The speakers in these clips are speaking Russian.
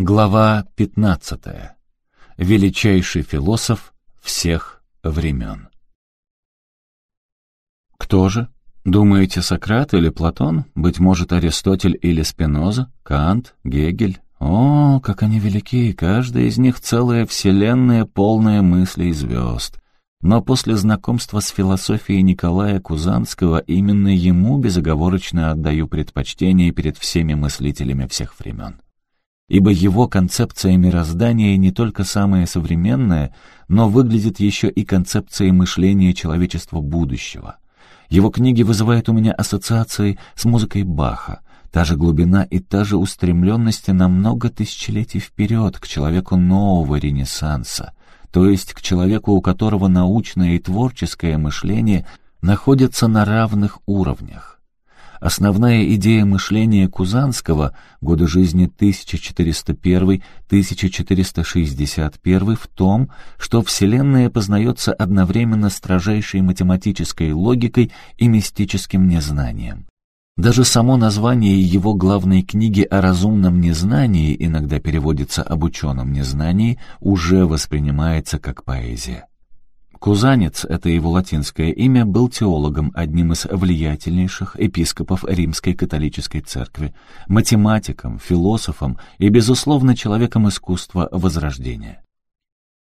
Глава 15. Величайший философ всех времен. Кто же? Думаете, Сократ или Платон? Быть может, Аристотель или Спиноза? Кант? Гегель? О, как они велики, каждая из них целая вселенная, полная мыслей звезд. Но после знакомства с философией Николая Кузанского именно ему безоговорочно отдаю предпочтение перед всеми мыслителями всех времен ибо его концепция мироздания не только самая современная, но выглядит еще и концепцией мышления человечества будущего. Его книги вызывают у меня ассоциации с музыкой Баха, та же глубина и та же устремленность на много тысячелетий вперед к человеку нового Ренессанса, то есть к человеку, у которого научное и творческое мышление находятся на равных уровнях. Основная идея мышления Кузанского, годы жизни 1401-1461, в том, что Вселенная познается одновременно строжайшей математической логикой и мистическим незнанием. Даже само название его главной книги о разумном незнании, иногда переводится об ученом незнании, уже воспринимается как поэзия. Кузанец, это его латинское имя, был теологом, одним из влиятельнейших епископов Римской католической церкви, математиком, философом и, безусловно, человеком искусства Возрождения.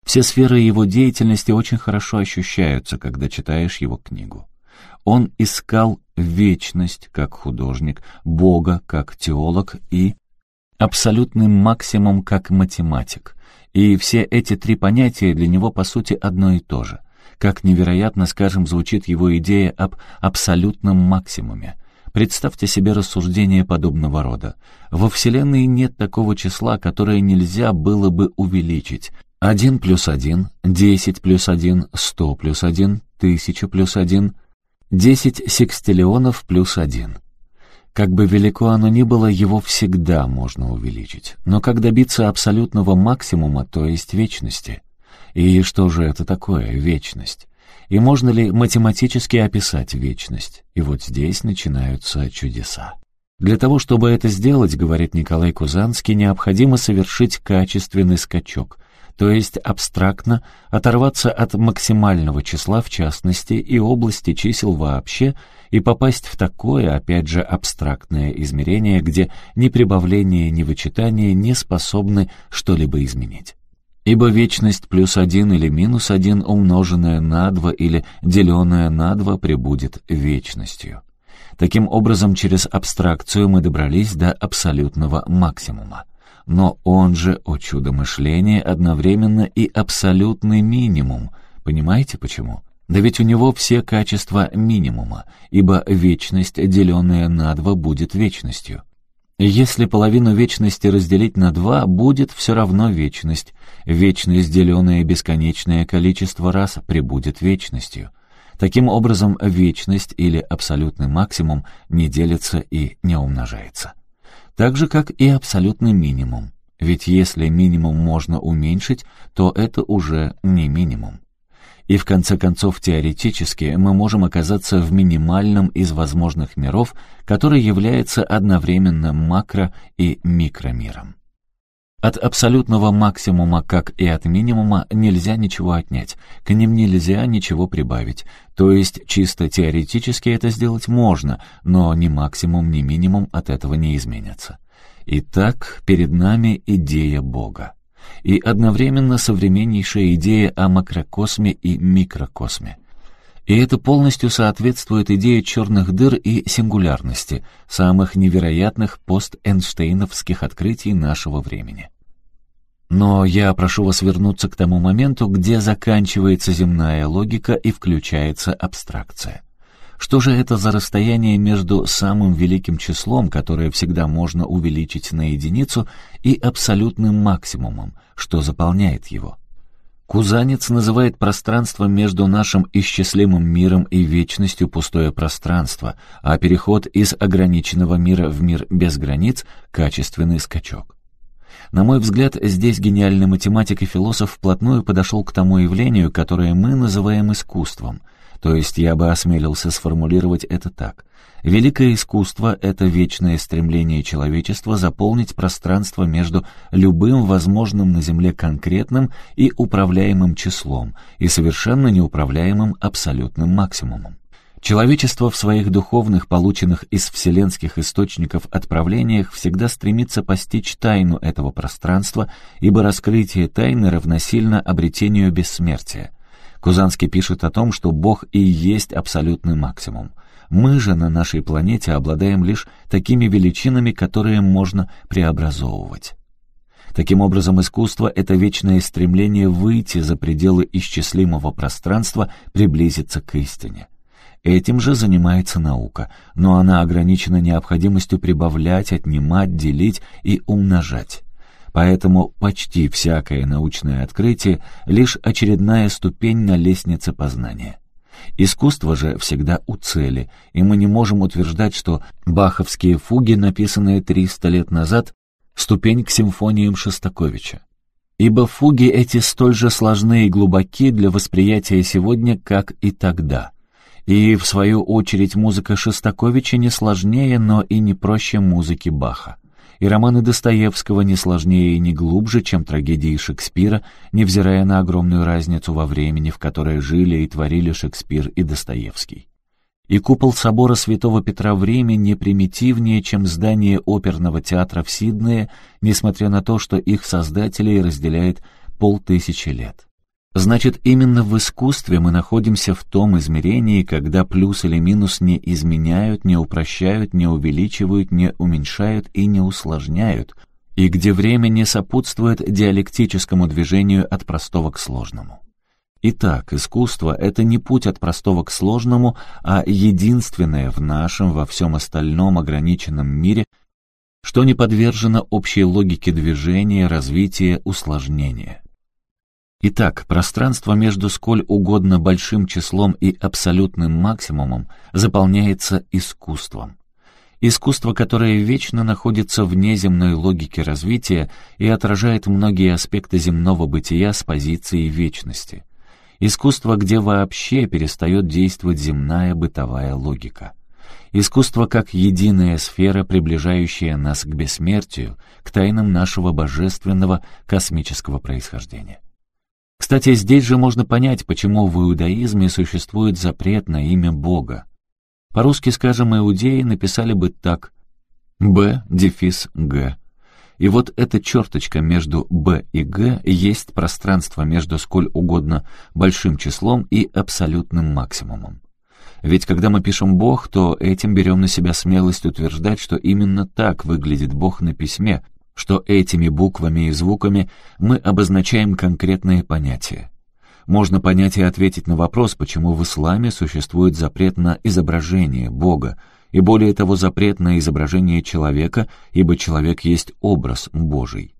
Все сферы его деятельности очень хорошо ощущаются, когда читаешь его книгу. Он искал вечность как художник, Бога как теолог и абсолютный максимум как математик. И все эти три понятия для него, по сути, одно и то же. Как невероятно, скажем, звучит его идея об абсолютном максимуме. Представьте себе рассуждение подобного рода. Во Вселенной нет такого числа, которое нельзя было бы увеличить. 1 плюс 1, 10 плюс 1, 100 плюс 1, 1000 плюс 1, 10 секстиллионов плюс 1. Как бы велико оно ни было, его всегда можно увеличить. Но как добиться абсолютного максимума, то есть вечности? И что же это такое вечность? И можно ли математически описать вечность? И вот здесь начинаются чудеса. Для того, чтобы это сделать, говорит Николай Кузанский, необходимо совершить качественный скачок, то есть абстрактно оторваться от максимального числа в частности и области чисел вообще и попасть в такое, опять же, абстрактное измерение, где ни прибавление, ни вычитание не способны что-либо изменить. Ибо вечность плюс один или минус один, умноженное на два или деленное на два, прибудет вечностью. Таким образом, через абстракцию мы добрались до абсолютного максимума. Но он же, о чудо мышления, одновременно и абсолютный минимум. Понимаете почему? Да ведь у него все качества минимума, ибо вечность, деленная на два, будет вечностью. Если половину вечности разделить на два, будет все равно вечность. Вечность, деленная бесконечное количество раз, прибудет вечностью. Таким образом, вечность или абсолютный максимум не делится и не умножается. Так же, как и абсолютный минимум. Ведь если минимум можно уменьшить, то это уже не минимум. И в конце концов, теоретически, мы можем оказаться в минимальном из возможных миров, который является одновременно макро- и микромиром. От абсолютного максимума, как и от минимума, нельзя ничего отнять, к ним нельзя ничего прибавить. То есть чисто теоретически это сделать можно, но ни максимум, ни минимум от этого не изменятся. Итак, перед нами идея Бога и одновременно современнейшая идея о макрокосме и микрокосме. И это полностью соответствует идее черных дыр и сингулярности, самых невероятных пост-Эйнштейновских открытий нашего времени. Но я прошу вас вернуться к тому моменту, где заканчивается земная логика и включается абстракция. Что же это за расстояние между самым великим числом, которое всегда можно увеличить на единицу, и абсолютным максимумом, что заполняет его? Кузанец называет пространство между нашим исчислимым миром и вечностью пустое пространство, а переход из ограниченного мира в мир без границ — качественный скачок. На мой взгляд, здесь гениальный математик и философ вплотную подошел к тому явлению, которое мы называем искусством — То есть я бы осмелился сформулировать это так. Великое искусство — это вечное стремление человечества заполнить пространство между любым возможным на Земле конкретным и управляемым числом и совершенно неуправляемым абсолютным максимумом. Человечество в своих духовных, полученных из вселенских источников отправлениях, всегда стремится постичь тайну этого пространства, ибо раскрытие тайны равносильно обретению бессмертия. Кузанский пишет о том, что Бог и есть абсолютный максимум. Мы же на нашей планете обладаем лишь такими величинами, которые можно преобразовывать. Таким образом, искусство — это вечное стремление выйти за пределы исчислимого пространства, приблизиться к истине. Этим же занимается наука, но она ограничена необходимостью прибавлять, отнимать, делить и умножать. Поэтому почти всякое научное открытие — лишь очередная ступень на лестнице познания. Искусство же всегда у цели, и мы не можем утверждать, что баховские фуги, написанные 300 лет назад, ступень к симфониям Шостаковича. Ибо фуги эти столь же сложны и глубоки для восприятия сегодня, как и тогда — и, в свою очередь, музыка Шостаковича не сложнее, но и не проще музыки Баха. И романы Достоевского не сложнее и не глубже, чем трагедии Шекспира, невзирая на огромную разницу во времени, в которой жили и творили Шекспир и Достоевский. И купол собора Святого Петра в Риме не примитивнее, чем здание оперного театра в Сиднее, несмотря на то, что их создателей разделяет полтысячи лет. Значит, именно в искусстве мы находимся в том измерении, когда плюс или минус не изменяют, не упрощают, не увеличивают, не уменьшают и не усложняют, и где время не сопутствует диалектическому движению от простого к сложному. Итак, искусство — это не путь от простого к сложному, а единственное в нашем во всем остальном ограниченном мире, что не подвержено общей логике движения, развития, усложнения. Итак, пространство между сколь угодно большим числом и абсолютным максимумом заполняется искусством. Искусство, которое вечно находится вне земной логики развития и отражает многие аспекты земного бытия с позиции вечности. Искусство, где вообще перестает действовать земная бытовая логика. Искусство как единая сфера, приближающая нас к бессмертию, к тайнам нашего божественного космического происхождения. Кстати, здесь же можно понять, почему в иудаизме существует запрет на имя Бога. По-русски, скажем, иудеи написали бы так «Б, дефис, Г». И вот эта черточка между «Б» и «Г» есть пространство между сколь угодно большим числом и абсолютным максимумом. Ведь когда мы пишем «Бог», то этим берем на себя смелость утверждать, что именно так выглядит Бог на письме, что этими буквами и звуками мы обозначаем конкретные понятия. Можно понять и ответить на вопрос, почему в исламе существует запрет на изображение Бога, и более того запрет на изображение человека, ибо человек есть образ Божий.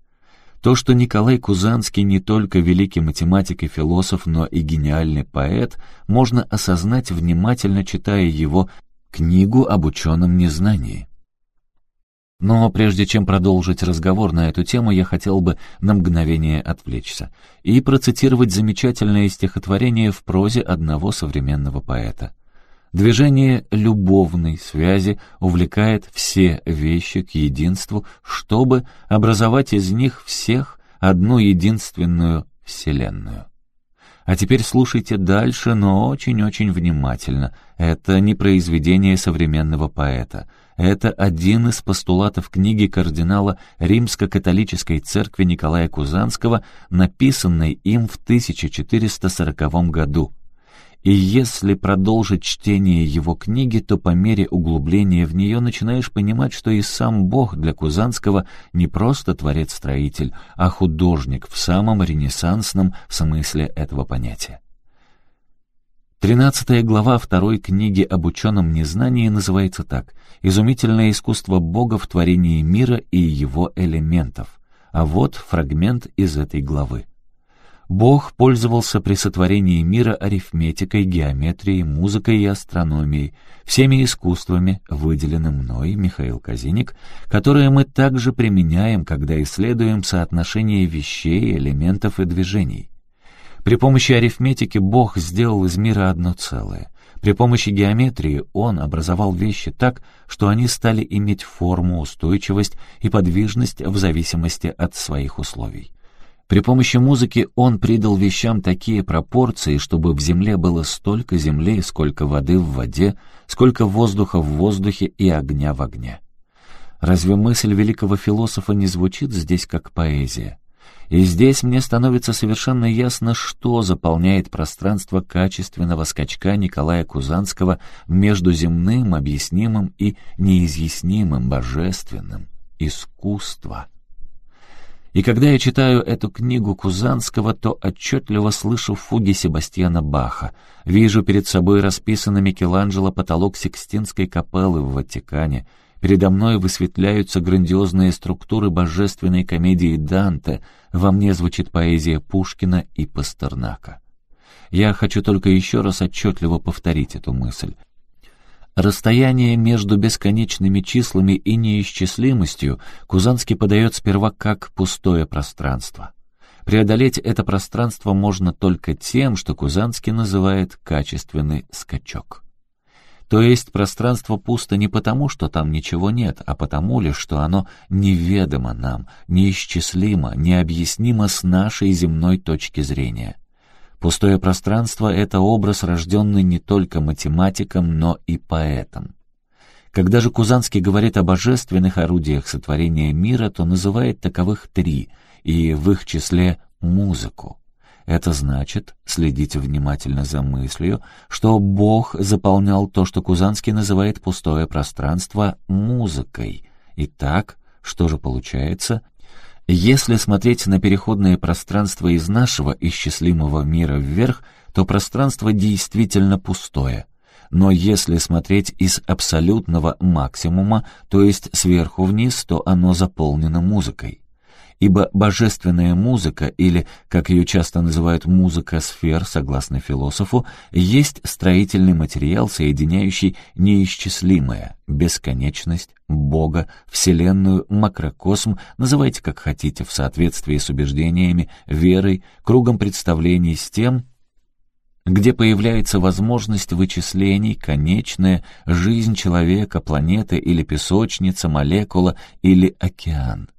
То, что Николай Кузанский не только великий математик и философ, но и гениальный поэт, можно осознать, внимательно читая его книгу об ученом незнании. Но прежде чем продолжить разговор на эту тему, я хотел бы на мгновение отвлечься и процитировать замечательное стихотворение в прозе одного современного поэта. Движение любовной связи увлекает все вещи к единству, чтобы образовать из них всех одну единственную вселенную. А теперь слушайте дальше, но очень-очень внимательно. Это не произведение современного поэта — это один из постулатов книги кардинала Римско-католической церкви Николая Кузанского, написанной им в 1440 году. И если продолжить чтение его книги, то по мере углубления в нее начинаешь понимать, что и сам Бог для Кузанского не просто творец-строитель, а художник в самом ренессансном смысле этого понятия. Тринадцатая глава второй книги об ученом незнании называется так «Изумительное искусство Бога в творении мира и его элементов». А вот фрагмент из этой главы. Бог пользовался при сотворении мира арифметикой, геометрией, музыкой и астрономией, всеми искусствами, выделены мной, Михаил Казиник, которые мы также применяем, когда исследуем соотношение вещей, элементов и движений. При помощи арифметики Бог сделал из мира одно целое. При помощи геометрии Он образовал вещи так, что они стали иметь форму, устойчивость и подвижность в зависимости от своих условий. При помощи музыки он придал вещам такие пропорции, чтобы в земле было столько земли, сколько воды в воде, сколько воздуха в воздухе и огня в огне. Разве мысль великого философа не звучит здесь как поэзия? И здесь мне становится совершенно ясно, что заполняет пространство качественного скачка Николая Кузанского между земным, объяснимым и неизъяснимым, божественным. Искусство. И когда я читаю эту книгу Кузанского, то отчетливо слышу фуги Себастьяна Баха, вижу перед собой расписанный Микеланджело потолок Сикстинской капеллы в Ватикане, передо мной высветляются грандиозные структуры божественной комедии Данте, во мне звучит поэзия Пушкина и Пастернака. Я хочу только еще раз отчетливо повторить эту мысль. Расстояние между бесконечными числами и неисчислимостью Кузанский подает сперва как пустое пространство. Преодолеть это пространство можно только тем, что Кузанский называет качественный скачок. То есть пространство пусто не потому, что там ничего нет, а потому лишь, что оно неведомо нам, неисчислимо, необъяснимо с нашей земной точки зрения. Пустое пространство — это образ, рожденный не только математиком, но и поэтом. Когда же Кузанский говорит о божественных орудиях сотворения мира, то называет таковых три, и в их числе музыку. Это значит, следите внимательно за мыслью, что Бог заполнял то, что Кузанский называет пустое пространство, музыкой. Итак, что же получается? Если смотреть на переходное пространство из нашего исчислимого мира вверх, то пространство действительно пустое. Но если смотреть из абсолютного максимума, то есть сверху вниз, то оно заполнено музыкой ибо божественная музыка, или, как ее часто называют, музыка сфер, согласно философу, есть строительный материал, соединяющий неисчислимое, бесконечность, Бога, Вселенную, макрокосм, называйте как хотите, в соответствии с убеждениями, верой, кругом представлений с тем, где появляется возможность вычислений, конечная, жизнь человека, планеты или песочница, молекула или океан.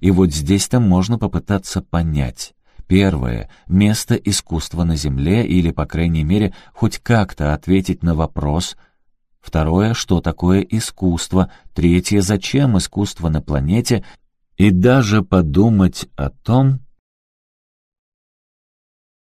И вот здесь-то можно попытаться понять. Первое — место искусства на Земле или, по крайней мере, хоть как-то ответить на вопрос. Второе — что такое искусство. Третье — зачем искусство на планете. И даже подумать о том,